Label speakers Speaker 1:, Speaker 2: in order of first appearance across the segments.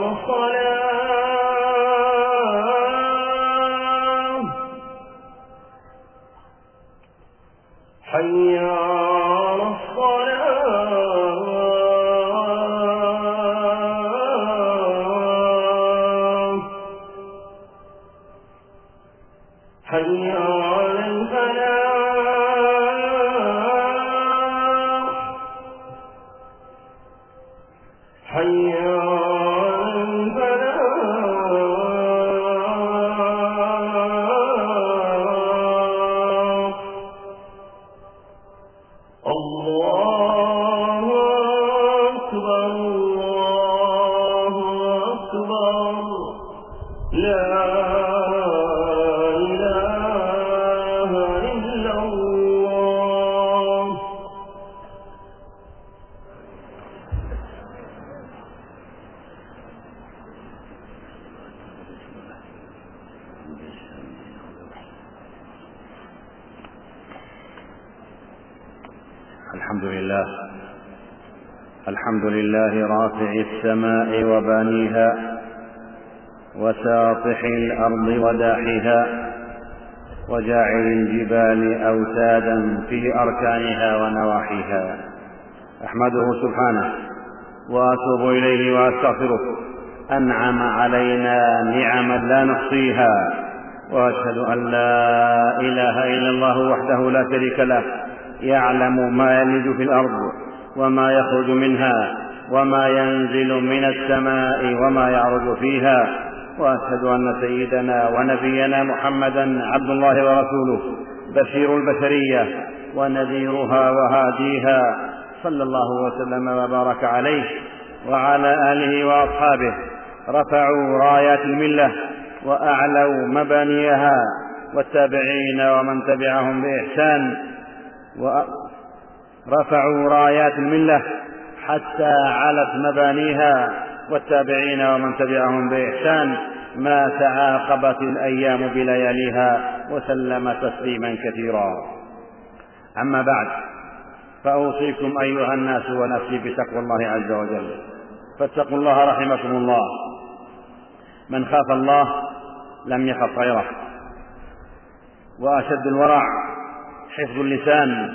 Speaker 1: صلاة الله أكبر لا
Speaker 2: لله رافع السماء وبانيها وساطح الارض وداحها وجاعل الجبال اوتادا في اركانها ونواحيها احمده سبحانه واتوب اليه واستغفره انعم علينا نعما لا نحصيها واشهد ان لا اله الا الله وحده لا شريك له يعلم ما يلج في الارض وما يخرج منها وما ينزل من السماء وما يعرج فيها واشهد ان سيدنا ونبينا محمدا عبد الله ورسوله بشير البشريه ونذيرها وهاديها صلى الله وسلم وبارك عليه وعلى اله واصحابه رفعوا رايات المله واعلوا مبانيها والتابعين ومن تبعهم باحسان رفعوا رايات المله حتى علت مبانيها والتابعين ومن تبعهم بإحسان ما تعاقبت الأيام بلياليها وسلم تسليما كثيرا أما بعد فأوصيكم أيها الناس ونفسي بتقوى الله عز وجل فاتقوا الله رحمكم الله من خاف الله لم يخف غيره وأشد الورع حفظ اللسان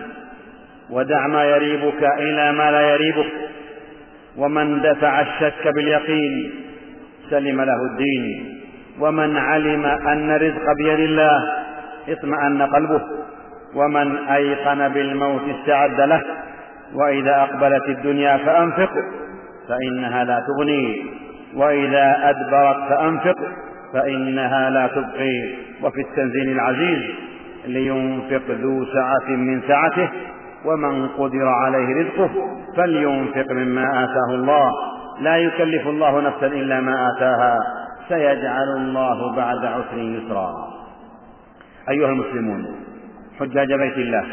Speaker 2: ودع ما يريبك إلى ما لا يريبك ومن دفع الشك باليقين سلم له الدين ومن علم أن الرزق بيد الله اطمأن قلبه ومن أيقن بالموت استعد له وإذا أقبلت الدنيا فأنفق فإنها لا تغني وإذا أدبرت فأنفق فإنها لا تبقي وفي التنزيل العزيز لينفق ذو سعة من سعته ومن قدر عليه رزقه فلينفق مما آتاه الله لا يكلف الله نفسا إلا ما آتاها سيجعل الله بعد عسر يسرا أيها المسلمون حجاج بيت الله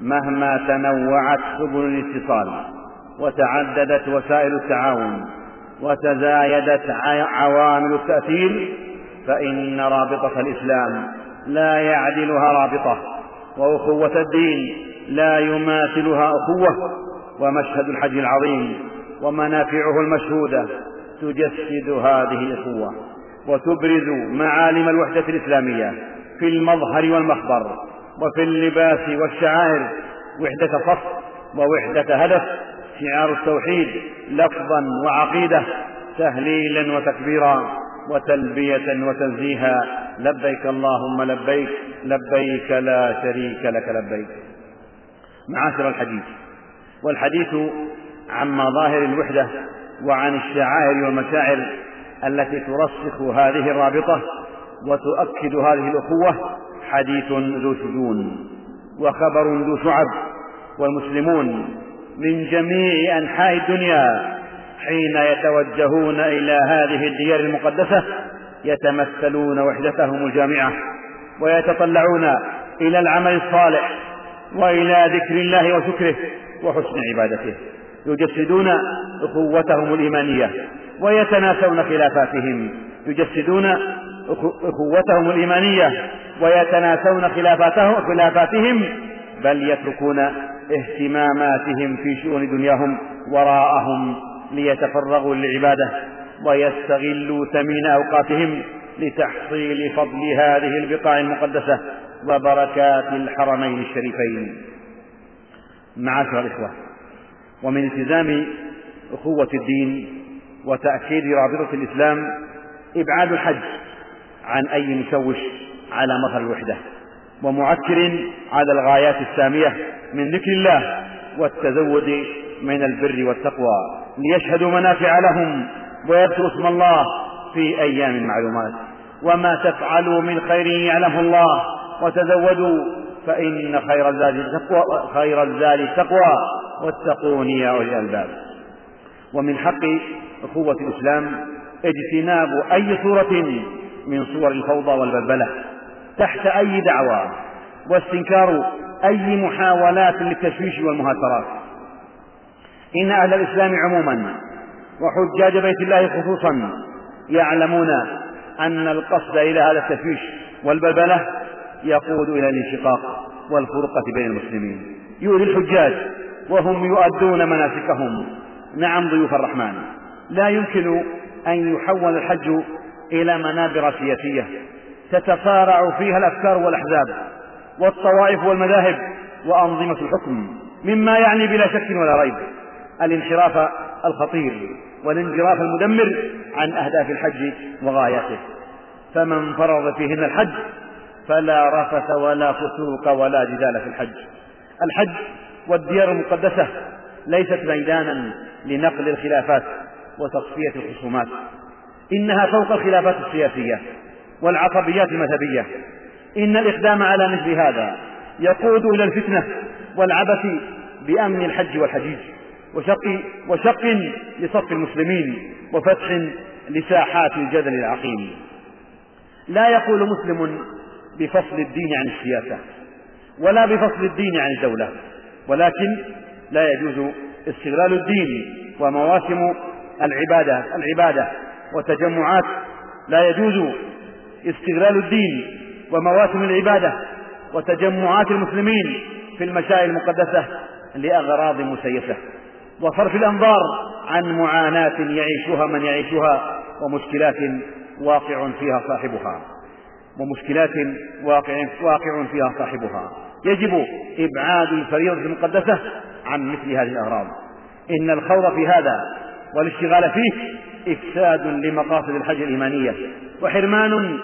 Speaker 2: مهما تنوعت سبل الاتصال وتعددت وسائل التعاون وتزايدت عوامل التأثير فإن رابطة الإسلام لا يعدلها رابطة وأخوة الدين لا يماثلها أخوة ومشهد الحج العظيم ومنافعه المشهودة تجسد هذه الأخوة وتبرز معالم الوحدة الإسلامية في المظهر والمخبر وفي اللباس والشعائر وحدة صف ووحدة هدف شعار التوحيد لفظا وعقيدة تهليلا وتكبيرا وتلبية وتنزيها لبيك اللهم لبيك لبيك لا شريك لك لبيك معاشر الحديث والحديث عن مظاهر الوحدة وعن الشعائر والمشاعر التي ترسخ هذه الرابطة وتؤكد هذه الأخوة حديث ذو شجون وخبر ذو شعب والمسلمون من جميع أنحاء الدنيا حين يتوجهون إلى هذه الديار المقدسة يتمثلون وحدتهم الجامعة ويتطلعون إلى العمل الصالح وإلى ذكر الله وشكره وحسن عبادته يجسدون أخوتهم الإيمانية ويتناسون خلافاتهم يجسدون أخوتهم الإيمانية ويتناسون خلافاتهم خلافاتهم بل يتركون اهتماماتهم في شؤون دنياهم وراءهم ليتفرغوا للعبادة ويستغلوا ثمين أوقاتهم لتحصيل فضل هذه البقاع المقدسة وبركات الحرمين الشريفين معاشر الإخوة ومن التزام أخوة الدين وتأكيد رابطة الإسلام إبعاد الحج عن أي مشوش على مظهر الوحدة ومعكر على الغايات السامية من ذكر الله والتزود من البر والتقوى ليشهدوا منافع لهم ويذكروا اسم الله في أيام معلومات وما تفعلوا من خير يعلمه الله وتزودوا فإن خير الزاد التقوى خير الزاد التقوى واتقون يا أولي الألباب ومن حق أخوة الإسلام اجتناب أي صورة من صور الفوضى والبلبلة تحت أي دعوة واستنكار أي محاولات للتشويش والمهاترات إن أهل الإسلام عموما وحجاج بيت الله خصوصا يعلمون أن القصد إلى هذا التشويش والبلبلة يقود إلى الانشقاق والفرقة بين المسلمين يؤذي الحجاج وهم يؤدون مناسكهم نعم ضيوف الرحمن لا يمكن أن يحول الحج إلى منابر سياسية تتصارع فيها الأفكار والأحزاب والطوائف والمذاهب وأنظمة الحكم مما يعني بلا شك ولا ريب الانحراف الخطير والانجراف المدمر عن أهداف الحج وغاياته فمن فرض فيهن الحج فلا رفث ولا فسوق ولا جدال في الحج الحج والديار المقدسة ليست ميدانا لنقل الخلافات وتصفية الخصومات إنها فوق الخلافات السياسية والعصبيات المذهبية إن الإقدام على مثل هذا يقود إلى الفتنة والعبث بأمن الحج والحجيج وشق وشق لصف المسلمين وفتح لساحات الجدل العقيم لا يقول مسلم بفصل الدين عن السياسة ولا بفصل الدين عن الدولة ولكن لا يجوز استغلال الدين ومواسم العبادة العبادة وتجمعات لا يجوز استغلال الدين ومواسم العبادة وتجمعات المسلمين في المشاعر المقدسة لأغراض مسيسة وصرف الأنظار عن معاناة يعيشها من يعيشها ومشكلات واقع فيها صاحبها ومشكلات واقع, واقع فيها صاحبها يجب إبعاد الفريضة المقدسة عن مثل هذه الأغراض إن الخوض في هذا والاشتغال فيه إفساد لمقاصد الحج الإيمانية وحرمان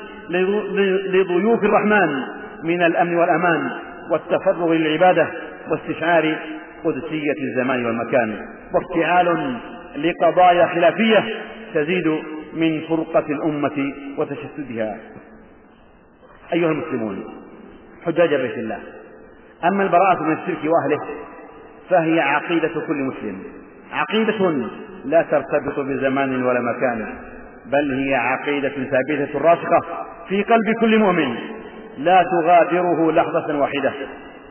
Speaker 2: لضيوف الرحمن من الأمن والأمان والتفرغ للعبادة واستشعار قدسية الزمان والمكان وافتعال لقضايا خلافية تزيد من فرقة الأمة وتشتتها أيها المسلمون حجاج بيت الله أما البراءة من الشرك وأهله فهي عقيدة كل مسلم عقيدة لا ترتبط بزمان ولا مكان بل هي عقيدة ثابتة راسخة في قلب كل مؤمن لا تغادره لحظة واحدة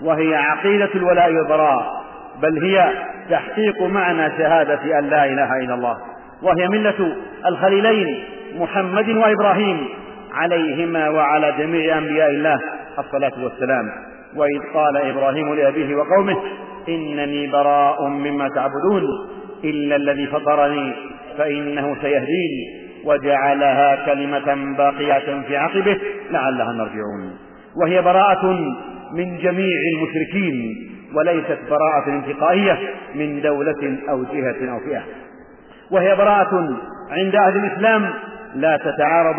Speaker 2: وهي عقيدة الولاء والبراء بل هي تحقيق معنى شهادة أن لا إله إلا الله وهي ملة الخليلين محمد وإبراهيم عليهما وعلى جميع أنبياء الله الصلاة والسلام وإذ قال إبراهيم لأبيه وقومه إنني براء مما تعبدون إلا الذي فطرني فإنه سيهديني وجعلها كلمة باقية في عقبه لعلها مرجعون وهي براءة من جميع المشركين وليست براءة انتقائية من دولة أو جهة أو فئة وهي براءة عند أهل الإسلام لا تتعارض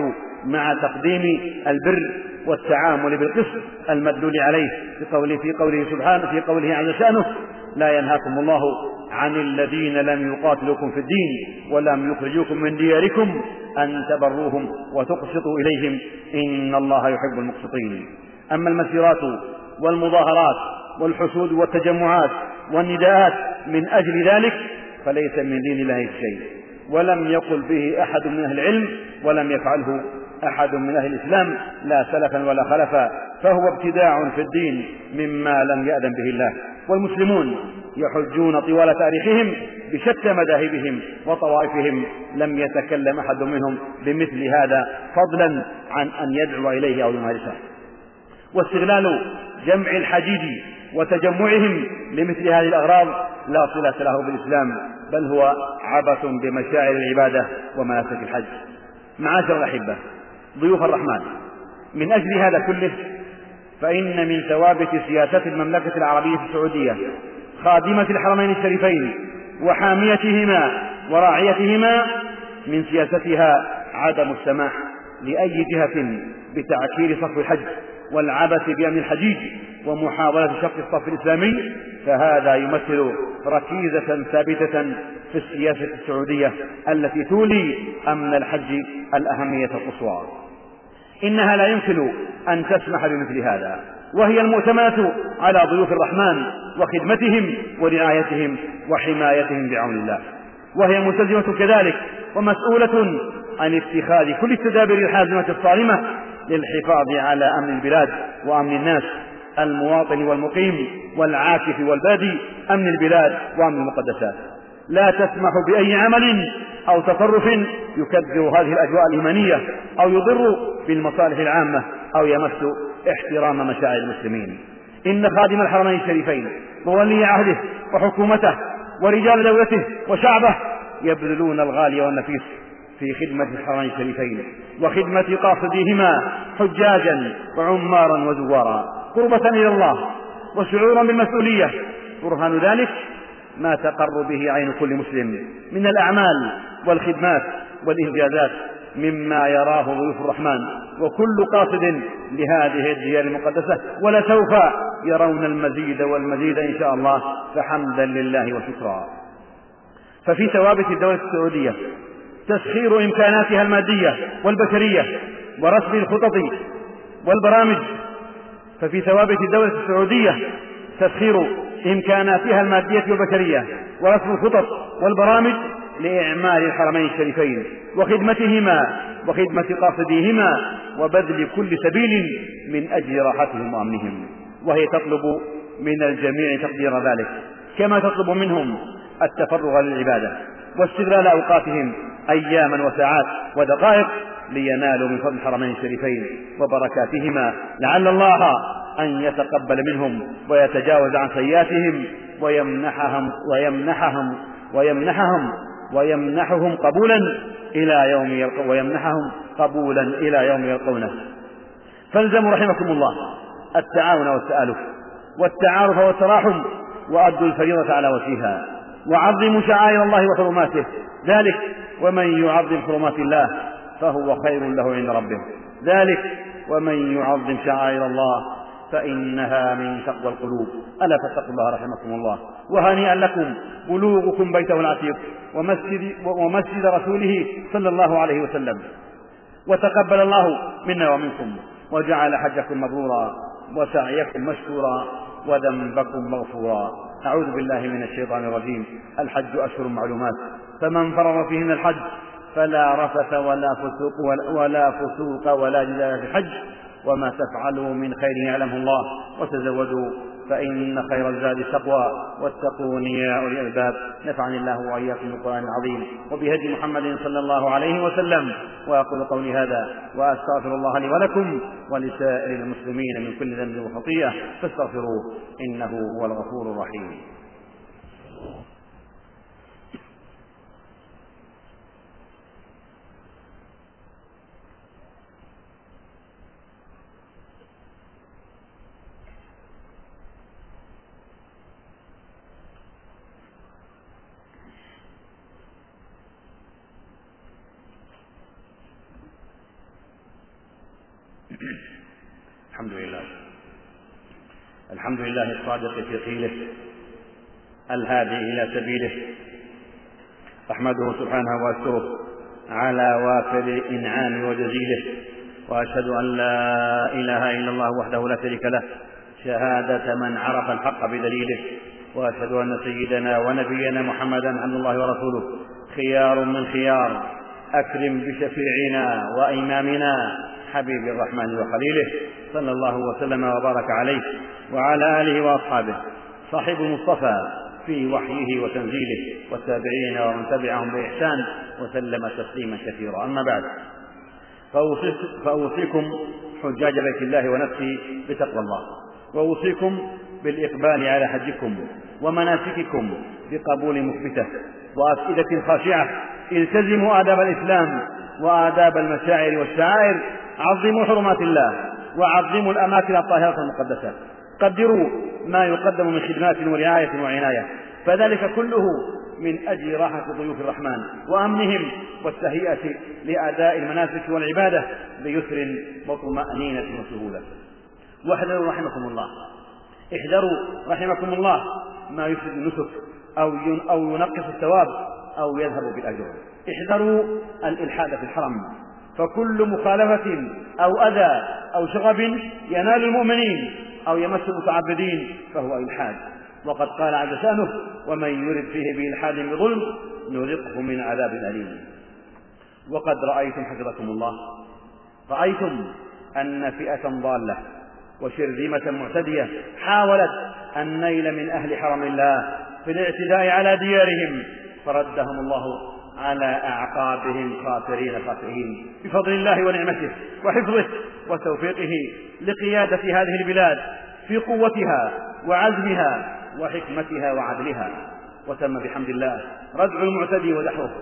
Speaker 2: مع تقديم البر والتعامل بالقسط المدلول عليه في قوله في قوله سبحانه في قوله عز شأنه لا ينهاكم الله عن الذين لم يقاتلوكم في الدين ولم يخرجوكم من دياركم أن تبروهم وتقسطوا إليهم إن الله يحب المقسطين أما المسيرات والمظاهرات والحسود والتجمعات والنداءات من أجل ذلك فليس من دين الله شيء ولم يقل به أحد من أهل العلم ولم يفعله أحد من أهل الإسلام لا سلفا ولا خلفا فهو ابتداع في الدين مما لم يأذن به الله والمسلمون يحجون طوال تاريخهم بشتى مذاهبهم وطوائفهم لم يتكلم أحد منهم بمثل هذا فضلا عن أن يدعو إليه أو يمارسه واستغلال جمع الحجيج وتجمعهم لمثل هذه الأغراض لا صلة له بالإسلام بل هو عبث بمشاعر العبادة ومناسك الحج معاشر الأحبة ضيوف الرحمن من أجل هذا كله فإن من ثوابت سياسة المملكة العربية السعودية خادمة الحرمين الشريفين وحاميتهما وراعيتهما من سياستها عدم السماح لأي جهة بتعكير صف الحج والعبث بأمن الحجيج ومحاولة شق الصف الإسلامي فهذا يمثل ركيزة ثابتة في السياسة السعودية التي تولي أمن الحج الأهمية القصوى إنها لا يمكن أن تسمح بمثل هذا وهي المؤتمنة على ضيوف الرحمن وخدمتهم ورعايتهم وحمايتهم بعون الله وهي ملتزمة كذلك ومسؤولة عن اتخاذ كل التدابير الحازمة الصارمة للحفاظ على أمن البلاد وأمن الناس المواطن والمقيم والعاكف والبادي أمن البلاد وأمن المقدسات لا تسمح بأي عمل أو تصرف يكدر هذه الأجواء الإيمانية أو يضر بالمصالح العامة أو يمس احترام مشاعر المسلمين إن خادم الحرمين الشريفين وولي عهده وحكومته ورجال دولته وشعبه يبذلون الغالي والنفيس في خدمة الحرمين الشريفين وخدمة قاصديهما حجاجا وعمارا وزوارا قربة إلى الله وشعورا بالمسؤولية برهان ذلك ما تقر به عين كل مسلم من الأعمال والخدمات والإنجازات مما يراه ضيوف الرحمن وكل قاصد لهذه الديار المقدسة ولسوف يرون المزيد والمزيد إن شاء الله فحمدا لله وشكرا ففي ثوابت الدولة السعودية تسخير إمكاناتها المادية والبشرية ورسم الخطط والبرامج ففي ثوابت الدولة السعودية تسخير إمكاناتها المادية والبشرية ورسم الخطط والبرامج لإعمال الحرمين الشريفين وخدمتهما وخدمة قاصديهما وبذل كل سبيل من أجل راحتهم وأمنهم وهي تطلب من الجميع تقدير ذلك كما تطلب منهم التفرغ للعبادة واستغلال أوقاتهم أياما وساعات ودقائق لينالوا من فضل الحرمين الشريفين وبركاتهما لعل الله أن يتقبل منهم ويتجاوز عن سيئاتهم ويمنحهم ويمنحهم ويمنحهم ويمنحهم قبولا إلى يوم يلقون ويمنحهم قبولا إلى يوم يلقونه فالزموا رحمكم الله التعاون والتآلف والتعارف والتراحم وأدوا الفريضة على وجهها وعظموا شعائر الله وحرماته ذلك ومن يعظم حرمات الله فهو خير له عند ربه ذلك ومن يعظم شعائر الله فإنها من تقوى القلوب ألا فاتقوا الله رحمكم الله وهنيئا لكم بلوغكم بيته العتيق ومسجد, ومسجد رسوله صلى الله عليه وسلم وتقبل الله منا ومنكم وجعل حجكم مبرورا وسعيكم مشكورا وذنبكم مغفورا أعوذ بالله من الشيطان الرجيم الحج أشهر معلومات فمن فرغ فيهن الحج فلا رفث ولا فسوق ولا, ولا فسوق ولا جدال في الحج وما تفعلوا من خير يعلمه الله وتزودوا فإن خير الزاد التقوى واتقون يا أولي الألباب نفعني الله وإياكم بالقرآن العظيم وبهدي محمد صلى الله عليه وسلم وأقول قولي هذا وأستغفر الله لي ولكم ولسائر المسلمين من كل ذنب وخطيئة فاستغفروه إنه هو الغفور الرحيم الصادق في قيله الهادي إلى سبيله أحمده سبحانه وأشكره على وافر إنعامه وجزيله وأشهد أن لا إله إلا الله وحده لا شريك له شهادة من عرف الحق بدليله وأشهد أن سيدنا ونبينا محمدا عبد الله ورسوله خيار من خيار أكرم بشفيعنا وإمامنا حبيب الرحمن وخليله صلى الله وسلم وبارك عليه وعلى آله وأصحابه صاحب المصطفى في وحيه وتنزيله والتابعين ومن تبعهم بإحسان وسلم تسليما كثيرا أما بعد فأوصيكم حجاج بيت الله ونفسي بتقوى الله وأوصيكم بالإقبال على حجكم ومناسككم بقبول مثبتة وأفئدة خاشعة التزموا آداب الإسلام وآداب المشاعر والشعائر عظموا حرمات الله وعظموا الأماكن الطاهرة المقدسة قدروا ما يقدم من خدمات ورعاية وعناية فذلك كله من أجل راحة ضيوف الرحمن وأمنهم والتهيئة لأداء المناسك والعبادة بيسر وطمأنينة وسهولة واحذروا رحمكم الله احذروا رحمكم الله ما يفسد النسك أو أو ينقص الثواب أو يذهب بالأجر احذروا الإلحاد في الحرم فكل مخالفة أو أذى أو شغب ينال المؤمنين أو يمس المتعبدين فهو إلحاد وقد قال عز شأنه ومن يرد فيه بإلحاد بظلم نذقه من عذاب أليم وقد رأيتم حفظكم الله رأيتم أن فئة ضالة وشرذمة معتدية حاولت النيل من أهل حرم الله في الاعتداء على ديارهم فردهم الله على أعقابهم خاطرين خاسرين بفضل الله ونعمته وحفظه وتوفيقه لقيادة هذه البلاد في قوتها وعزمها وحكمتها وعدلها وتم بحمد الله ردع المعتدي ودحره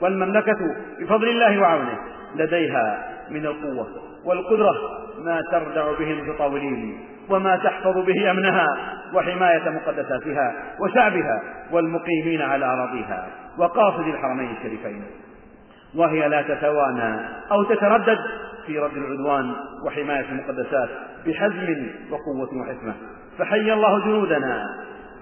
Speaker 2: والمملكة بفضل الله وعونه لديها من القوة والقدرة ما تردع به المتطاولين وما تحفظ به أمنها وحماية مقدساتها وشعبها والمقيمين على أراضيها وقاصد الحرمين الشريفين وهي لا تتوانى أو تتردد في رد العدوان وحماية المقدسات بحزم وقوة وحكمة فحي الله جنودنا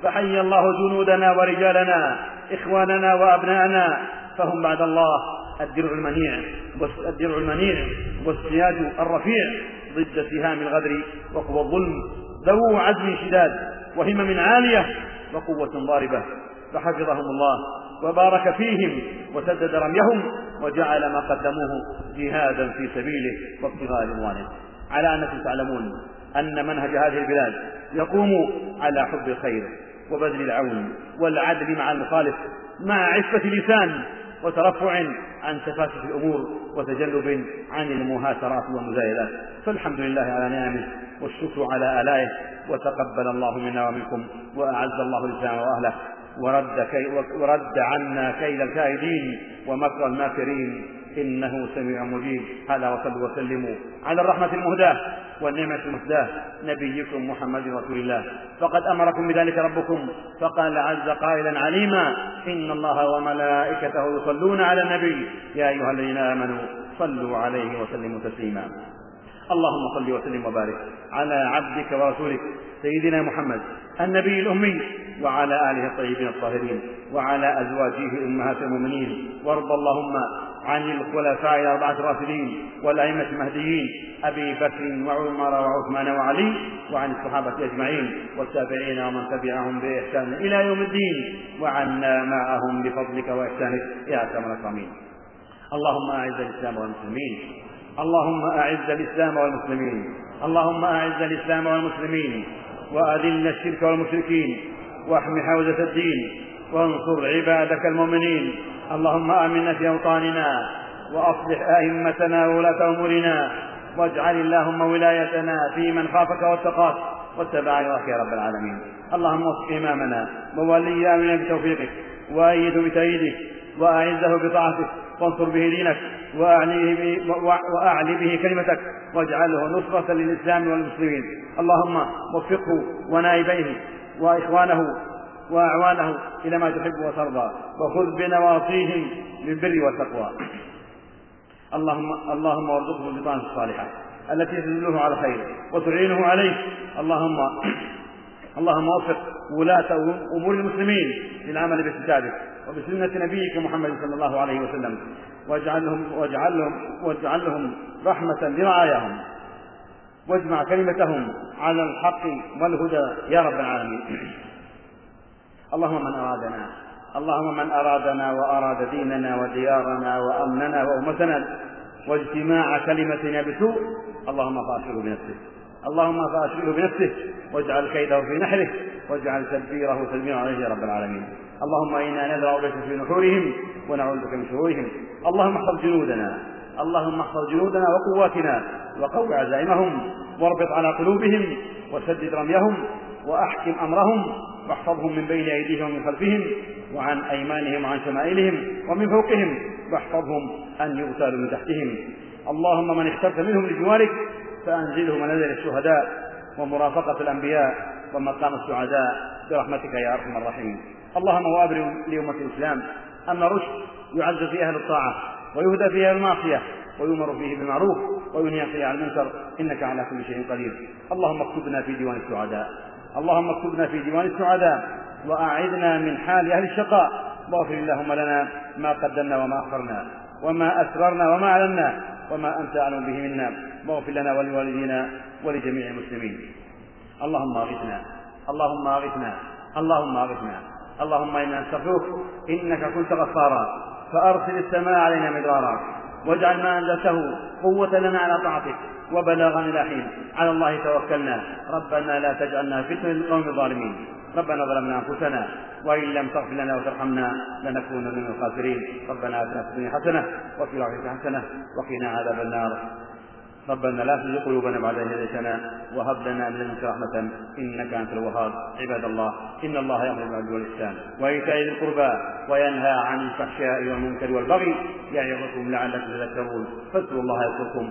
Speaker 2: فحي الله جنودنا ورجالنا إخواننا وأبناءنا فهم بعد الله الدرع المنيع والدرع المنيع والسياد الرفيع ضد سهام الغدر وقوى الظلم ذو عزم شداد وهمم عالية وقوة ضاربة فحفظهم الله وبارك فيهم وسدد رميهم وجعل ما قدموه جهادا في سبيله وابتغاء رضوانه على انكم تعلمون ان منهج هذه البلاد يقوم على حب الخير وبذل العون والعدل مع المخالف مع عفه لسان وترفع عن تفاسف الأمور وتجنب عن المهاترات والمزايدات فالحمد لله على نعمه والشكر على آلائه وتقبل الله منا ومنكم وأعز الله الإسلام وأهله ورد, كي ورد عنا كيد الكائدين ومكر الماكرين إنه سميع مجيب هذا وصلوا وسلموا على الرحمة المهداة والنعمة المهداة نبيكم محمد رسول الله فقد أمركم بذلك ربكم فقال عز قائلا عليما إن الله وملائكته يصلون على النبي يا أيها الذين آمنوا صلوا عليه وسلموا تسليما اللهم صل وسلم وبارك على عبدك ورسولك سيدنا محمد النبي الأمي وعلى آله الطيبين الطاهرين وعلى أزواجه أمهات المؤمنين وارض اللهم عن الخلفاء الأربعة الراشدين والأئمة المهديين أبي بكر وعمر وعثمان وعلي وعن الصحابة أجمعين والتابعين ومن تبعهم بإحسان إلى يوم الدين وعنا معهم بفضلك وإحسانك يا أكرم الأكرمين اللهم أعز الإسلام والمسلمين اللهم أعز الإسلام والمسلمين اللهم أعز الإسلام والمسلمين وأذل الشرك والمشركين واحم حوزة الدين وانصر عبادك المؤمنين اللهم آمنا في أوطاننا وأصلح أئمتنا وولاة أمورنا واجعل اللهم ولايتنا في من خافك واتقاك واتبع رضاك يا رب العالمين اللهم وفق إمامنا وولي امنا بتوفيقك وأيده بتأييدك وأعزه بطاعتك وانصر به دينك وأعلي به, وأعلي به كلمتك واجعله نصرة للإسلام والمسلمين اللهم وفقه ونائبيه وإخوانه وأعوانهم إلى ما تحب وترضى وخذ بنواصيهم للبر والتقوى اللهم اللهم وارزقه البطانة الصالحة التي تدله على خير وتعينه عليه اللهم اللهم وفق ولاة أمور المسلمين للعمل بكتابك وبسنة نبيك محمد صلى الله عليه وسلم واجعلهم واجعلهم واجعلهم رحمة لرعاياهم واجمع كلمتهم على الحق والهدى يا رب العالمين اللهم من أرادنا اللهم من أرادنا وأراد ديننا وديارنا وأمننا وأمتنا واجتماع كلمتنا بسوء اللهم فأشغله بنفسه اللهم فأشغله بنفسه واجعل كيده في نحره واجعل تدبيره تدبيرا عليه يا رب العالمين اللهم إنا نذرع بك في نحورهم ونعوذ بك من شرورهم اللهم احفظ جنودنا اللهم احفظ جنودنا وقواتنا وقو عزائمهم واربط على قلوبهم وسدد رميهم واحكم امرهم واحفظهم من بين أيديهم ومن خلفهم وعن أيمانهم وعن شمائلهم ومن فوقهم واحفظهم أن يغتالوا من تحتهم اللهم من اخترت منهم لجوارك فأنزله منازل الشهداء ومرافقة الأنبياء ومقام السعداء برحمتك يا أرحم الراحمين اللهم وأبرم لأمة الإسلام أن الرشد يعز في أهل الطاعة ويهدى فيها المعصية ويؤمر فيه بالمعروف وينهى فيه عن المنكر إنك على كل شيء قدير اللهم اكتبنا في ديوان السعداء اللهم اكتبنا في ديوان السعداء وأعذنا من حال أهل الشقاء واغفر اللهم لنا ما قدمنا وما أخرنا وما أسررنا وما أعلنا وما أنت أعلم به منا واغفر لنا ولوالدينا ولجميع المسلمين اللهم أغثنا اللهم أغثنا اللهم أغثنا اللهم إنا نستغفرك إنك كنت غفارا فأرسل السماء علينا مدرارا واجعل ما أنزلته قوة لنا على طاعتك وبلاغا إلى حين على الله توكلنا ربنا لا تجعلنا فتنة للقوم الظالمين ربنا ظلمنا أنفسنا وإن لم تغفر لنا وترحمنا لنكون من الخاسرين ربنا آتنا في الدنيا حسنة وفي الآخرة حسنة وقنا عذاب النار ربنا لا تزغ قلوبنا بعد ان هديتنا وهب لنا من لدنك رحمة إنك أنت الوهاب عباد الله إن الله يأمر بالعدل والإحسان وإيتاء ذي القربى وينهى عن الفحشاء والمنكر والبغي يعظكم لعلكم تذكرون فاذكروا الله يذكركم